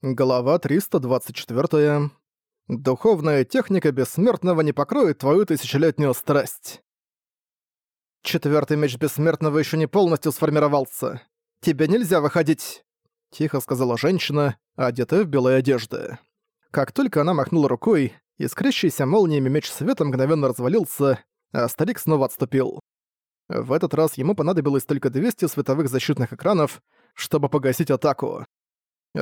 Глава 324. Духовная техника бессмертного не покроет твою тысячелетнюю страсть. Четвертый меч бессмертного еще не полностью сформировался. Тебе нельзя выходить, тихо сказала женщина, одетая в белые одежды. Как только она махнула рукой, искрящийся молниями меч света мгновенно развалился, а старик снова отступил. В этот раз ему понадобилось только 200 световых защитных экранов, чтобы погасить атаку.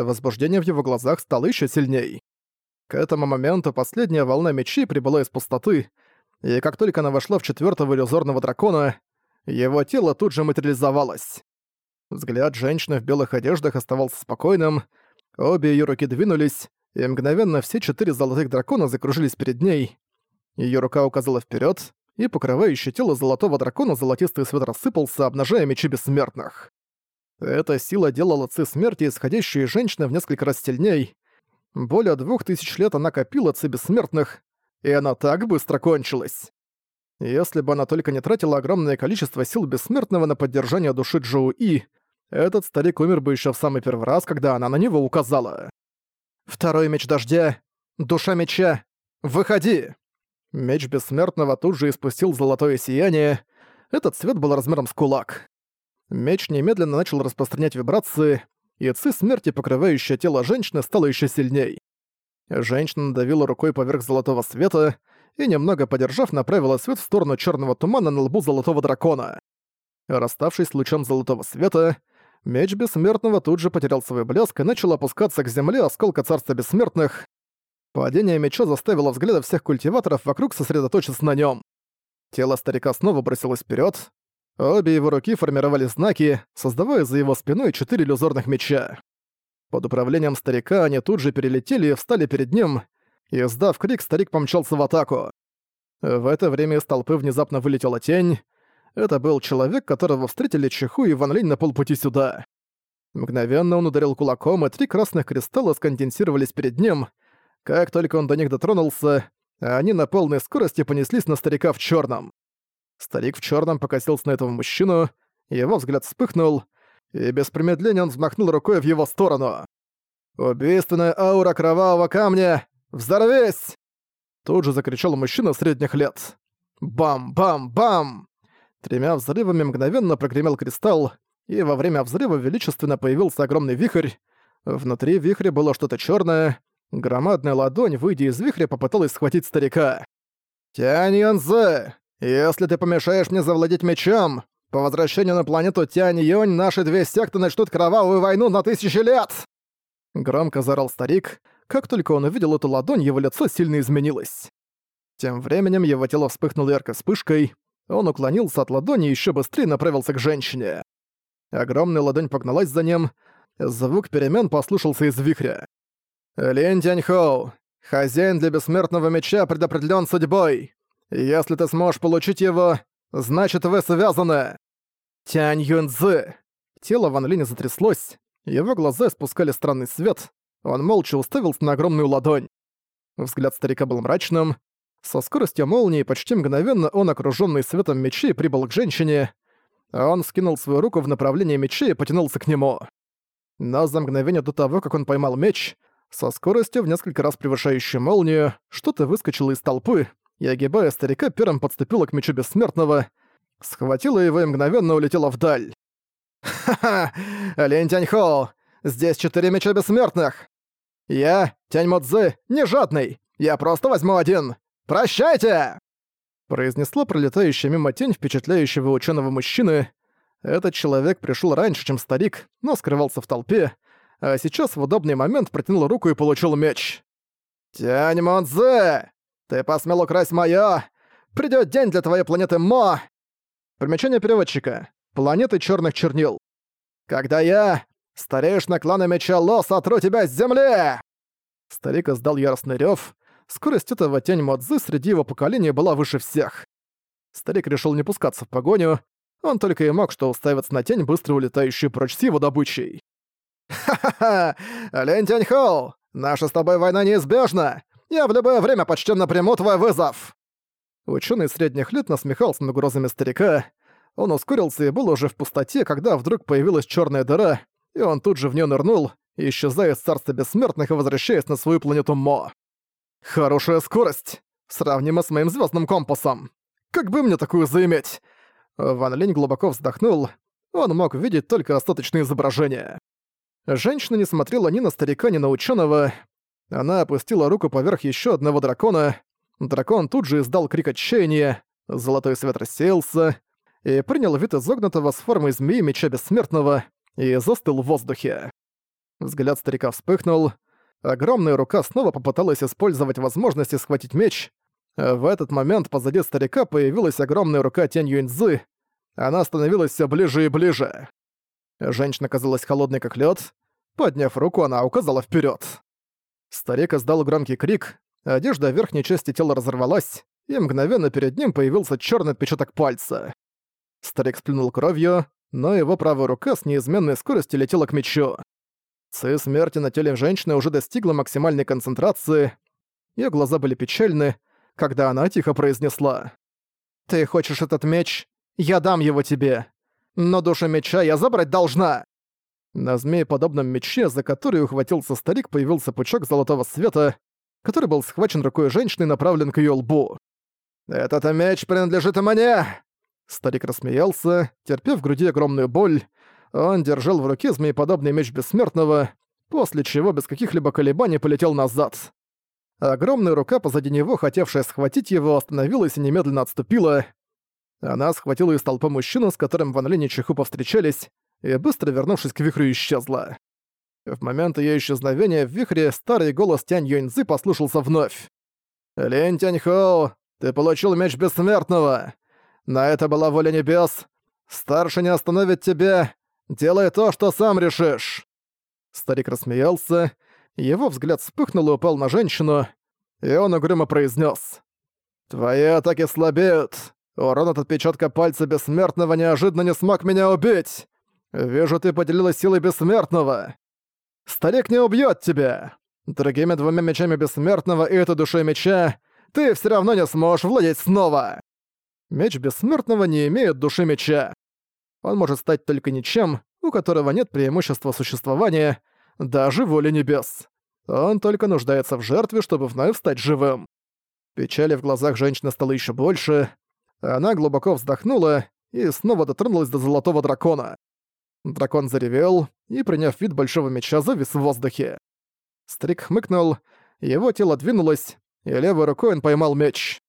Возбуждение в его глазах стало еще сильней. К этому моменту последняя волна мечей прибыла из пустоты, и как только она вошла в четвертого иллюзорного дракона, его тело тут же материализовалось. Взгляд женщины в белых одеждах оставался спокойным, обе ее руки двинулись, и мгновенно все четыре золотых дракона закружились перед ней. Ее рука указала вперед, и покрывающее тело золотого дракона золотистый свет рассыпался, обнажая мечи бессмертных. Эта сила делала ци смерти, исходящую из женщины, в несколько раз сильней. Более двух тысяч лет она копила ци бессмертных, и она так быстро кончилась. Если бы она только не тратила огромное количество сил бессмертного на поддержание души Джоу И, этот старик умер бы еще в самый первый раз, когда она на него указала. «Второй меч дождя! Душа меча! Выходи!» Меч бессмертного тут же испустил золотое сияние. Этот цвет был размером с кулак. Меч немедленно начал распространять вибрации, и ци смерти, покрывающая тело женщины, стала еще сильней. Женщина давила рукой поверх золотого света и, немного подержав, направила свет в сторону черного тумана на лбу золотого дракона. Расставшись с лучом золотого света, меч бессмертного тут же потерял свой блеск и начал опускаться к земле осколка царства бессмертных. Падение меча заставило взгляды всех культиваторов вокруг сосредоточиться на нем. Тело старика снова бросилось вперед, Обе его руки формировали знаки, создавая за его спиной четыре иллюзорных меча. Под управлением старика они тут же перелетели и встали перед ним, и, сдав крик, старик помчался в атаку. В это время из толпы внезапно вылетела тень. Это был человек, которого встретили Чеху и Ван Линь на полпути сюда. Мгновенно он ударил кулаком, и три красных кристалла сконденсировались перед ним. Как только он до них дотронулся, они на полной скорости понеслись на старика в черном. Старик в черном покосился на этого мужчину, его взгляд вспыхнул, и без промедления он взмахнул рукой в его сторону. «Убийственная аура кровавого камня! Взорвись!» Тут же закричал мужчина средних лет. «Бам-бам-бам!» Тремя взрывами мгновенно прогремел кристалл, и во время взрыва величественно появился огромный вихрь. Внутри вихря было что-то черное. Громадная ладонь, выйдя из вихря, попыталась схватить старика. «Тянь Янзе! «Если ты помешаешь мне завладеть мечом, по возвращению на планету Тянь-Юнь наши две секты начнут кровавую войну на тысячи лет!» Громко заорал старик. Как только он увидел эту ладонь, его лицо сильно изменилось. Тем временем его тело вспыхнуло яркой вспышкой, он уклонился от ладони и ещё быстрее направился к женщине. Огромная ладонь погналась за ним, звук перемен послушался из вихря. «Лин Тяньхоу, хозяин для бессмертного меча предопределён судьбой. Если ты сможешь получить его, значит вы связаны. Тянь Юнцзы. Тело Ван Линя затряслось, его глаза испускали странный свет, он молча уставился на огромную ладонь. Взгляд старика был мрачным. Со скоростью молнии почти мгновенно он, окружённый светом мечей, прибыл к женщине. Он скинул свою руку в направлении мечей и потянулся к нему. Но за мгновение до того, как он поймал меч, со скоростью в несколько раз превышающей молнию, что-то выскочило из толпы, и, огибая старика, первым подступила к мечу бессмертного, схватила его и мгновенно улетела вдаль. «Ха-ха! Лень Тяньхоу! Здесь четыре меча бессмертных! Я, Тянь Модзы, не жадный! Я просто возьму один! Прощайте!» Произнесла пролетающая мимо тень впечатляющего ученого мужчины. Этот человек пришел раньше, чем старик, но скрывался в толпе, а сейчас в удобный момент протянул руку и получил меч. «Тянь Модзы!» «Ты посмел украсть моё! Придёт день для твоей планеты Мо!» Примечание переводчика. Планеты чёрных чернил. «Когда я, старейшина клана Меча Ло, сотру тебя с земли!» Старик издал яростный рёв. Скорость этого тень Модзы среди его поколения была выше всех. Старик решил не пускаться в погоню. Он только и мог что уставиться на тень, быстро улетающую прочь с его добычей. «Ха-ха-ха! Лень Тяньхоу! Наша с тобой война неизбежна! Я в любое время почтенно приму твой вызов!» Ученый средних лет насмехался над угрозами старика. Он ускорился и был уже в пустоте, когда вдруг появилась черная дыра, и он тут же в нее нырнул исчезая из царства бессмертных и возвращаясь на свою планету Мо. Хорошая скорость, сравнима с моим звездным компасом. Как бы мне такую заиметь? Ван Линь глубоко вздохнул. Он мог видеть только остаточные изображения. Женщина не смотрела ни на старика, ни на ученого. Она опустила руку поверх еще одного дракона. Дракон тут же издал крик отчаяния, золотой свет рассеялся и принял вид изогнутого с формой змеи меча бессмертного и застыл в воздухе. Взгляд старика вспыхнул. Огромная рука снова попыталась использовать возможности схватить меч. В этот момент позади старика появилась огромная рука Тянь Юньцзы. Она становилась все ближе и ближе. Женщина казалась холодной как лед. Подняв руку, она указала вперед. Старик издал громкий крик, одежда верхней части тела разорвалась, и мгновенно перед ним появился черный отпечаток пальца. Старик сплюнул кровью, но его правая рука с неизменной скоростью летела к мечу. Ци смерти на теле женщины уже достигла максимальной концентрации. Её глаза были печальны, когда она тихо произнесла. «Ты хочешь этот меч? Я дам его тебе. Но душу меча я забрать должна!» На змееподобном мече, за который ухватился старик, появился пучок золотого света, который был схвачен рукой женщины и направлен к её лбу. «Этот меч принадлежит мне!» Старик рассмеялся, терпев в груди огромную боль. Он держал в руке змееподобный меч бессмертного, после чего без каких-либо колебаний полетел назад. Огромная рука позади него, хотевшая схватить его, остановилась и немедленно отступила. Она схватила из толпы мужчину, с которым Ван Линь и Чиху повстречались, и быстро вернувшись к вихрю, исчезла. В момент её исчезновения в вихре старый голос Тянь Юньцзы послушался вновь. «Линь Тяньхоу, ты получил меч бессмертного! На это была воля небес! Старший не остановит тебя! Делай то, что сам решишь!» Старик рассмеялся, его взгляд вспыхнул и упал на женщину, и он угрюмо произнес: «Твои атаки слабеют. Урон от отпечатка пальца Бессмертного неожиданно не смог меня убить. Вижу, ты поделилась силой Бессмертного. Старик не убьет тебя. Другими двумя мечами Бессмертного и этой душой меча ты все равно не сможешь владеть снова. Меч Бессмертного не имеет души меча. Он может стать только ничем, у которого нет преимущества существования, даже воли небес. Он только нуждается в жертве, чтобы вновь стать живым. Печали в глазах женщины стало еще больше. Она глубоко вздохнула и снова дотронулась до золотого дракона. Дракон заревел и, приняв вид большого меча, завис в воздухе. Стрик хмыкнул, его тело двинулось, и левой рукой он поймал меч.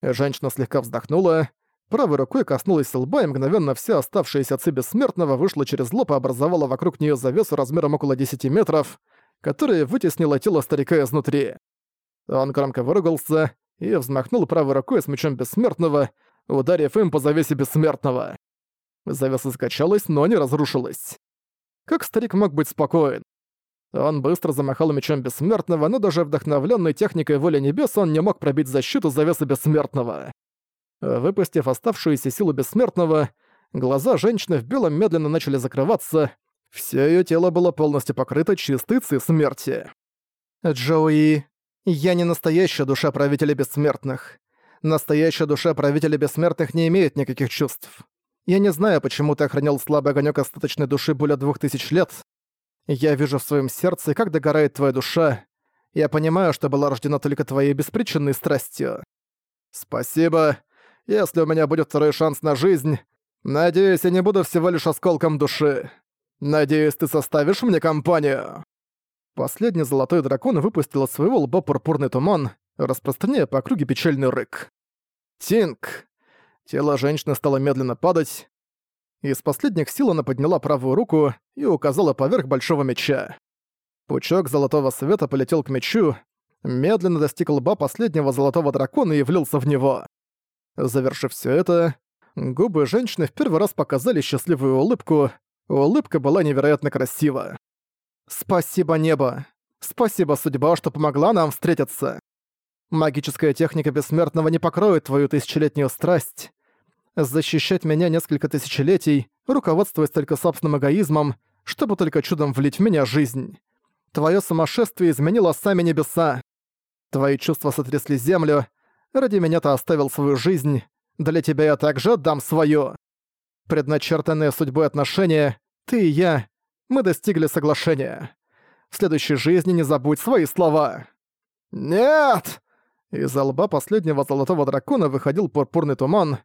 Женщина слегка вздохнула, правой рукой коснулась лба, и мгновенно вся оставшаяся ци бессмертного вышла через лоб и образовала вокруг нее завесу размером около 10 метров, которая вытеснила тело старика изнутри. Он громко выругался и взмахнул правой рукой с мечом бессмертного, ударив им по завесе бессмертного. Завеса скачалась, но не разрушилась. Как старик мог быть спокоен? Он быстро замахал мечом бессмертного, но даже вдохновленный техникой воли небес он не мог пробить защиту завесы бессмертного. Выпустив оставшуюся силу бессмертного, глаза женщины в белом медленно начали закрываться, все ее тело было полностью покрыто ци смерти. «Джоуи, я не настоящая душа правителя бессмертных. Настоящая душа правителя бессмертных не имеет никаких чувств. Я не знаю, почему ты охранял слабый огонек остаточной души более двух тысяч лет. Я вижу в своем сердце, как догорает твоя душа. Я понимаю, что была рождена только твоей беспричинной страстью. Спасибо. Если у меня будет второй шанс на жизнь, надеюсь, я не буду всего лишь осколком души. Надеюсь, ты составишь мне компанию. Последний золотой дракон выпустил из своего лба пурпурный туман, распространяя по округе печальный рык. Тинг! Тело женщины стало медленно падать. Из последних сил она подняла правую руку и указала поверх большого меча. Пучок золотого света полетел к мечу, медленно достиг лба последнего золотого дракона и влился в него. Завершив все это, губы женщины в первый раз показали счастливую улыбку. Улыбка была невероятно красива. «Спасибо, небо! Спасибо, судьба, что помогла нам встретиться! Магическая техника бессмертного не покроет твою тысячелетнюю страсть защищать меня несколько тысячелетий, руководствуясь только собственным эгоизмом, чтобы только чудом влить в меня жизнь. Твое сумасшествие изменило сами небеса. Твои чувства сотрясли землю. Ради меня ты оставил свою жизнь. Для тебя я также отдам свою. Предначертанные судьбой отношения, ты и я, мы достигли соглашения. В следующей жизни не забудь свои слова!» «Нет!» Из-за лба последнего золотого дракона выходил пурпурный туман,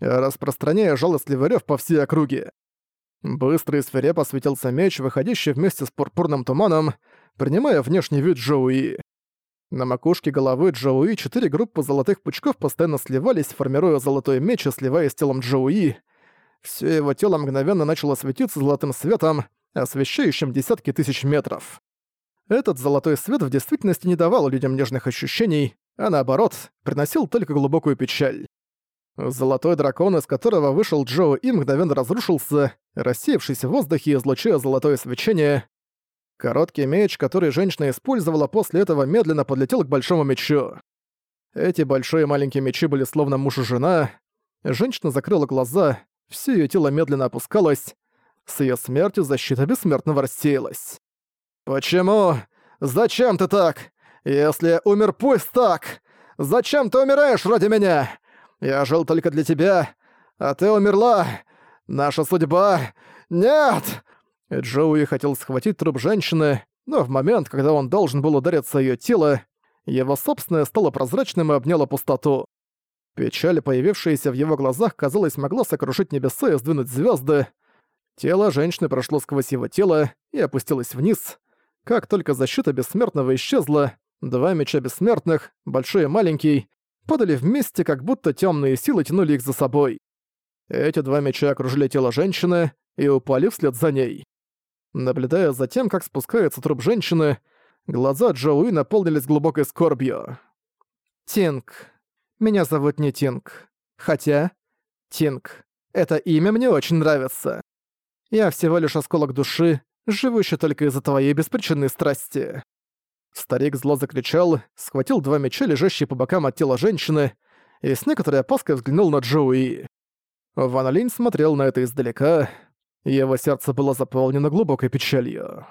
распространяя жалостливый рёв по всей округе. Быстро и свирепо светился меч, выходящий вместе с пурпурным туманом, принимая внешний вид Джоуи. На макушке головы Джоуи четыре группы золотых пучков постоянно сливались, формируя золотой меч и сливаясь телом Джоуи. Всё его тело мгновенно начало светиться золотым светом, освещающим десятки тысяч метров. Этот золотой свет в действительности не давал людям нежных ощущений, а наоборот, приносил только глубокую печаль. Золотой дракон, из которого вышел Джоу и мгновенно разрушился, рассеявшись в воздухе излучая золотое свечение. Короткий меч, который женщина использовала после этого, медленно подлетел к большому мечу. Эти большие и маленькие мечи были словно муж и жена. Женщина закрыла глаза, все ее тело медленно опускалось. С ее смертью защита бессмертного рассеялась. «Почему? Зачем ты так? Если умер, пусть так! Зачем ты умираешь ради меня? Я жил только для тебя, а ты умерла! Наша судьба... Нет!» Джоуи хотел схватить труп женщины, но в момент, когда он должен был удариться о её тело, его собственное стало прозрачным и обняло пустоту. Печаль, появившаяся в его глазах, казалось, могла сокрушить небеса и сдвинуть звезды. Тело женщины прошло сквозь его тело и опустилось вниз. Как только защита бессмертного исчезла, два меча бессмертных, большой и маленький, падали вместе, как будто темные силы тянули их за собой. Эти два меча окружили тело женщины и упали вслед за ней. Наблюдая за тем, как спускается труп женщины, глаза Джоуи наполнились глубокой скорбью. «Тинг. Меня зовут не Тинг. Хотя... Тинг. Это имя мне очень нравится. Я всего лишь осколок души, живущий только из-за твоей беспричинной страсти». Старик зло закричал, схватил два меча, лежащие по бокам от тела женщины, и с некоторой опаской взглянул на Джоуи. Ван Линь смотрел на это издалека, его сердце было заполнено глубокой печалью.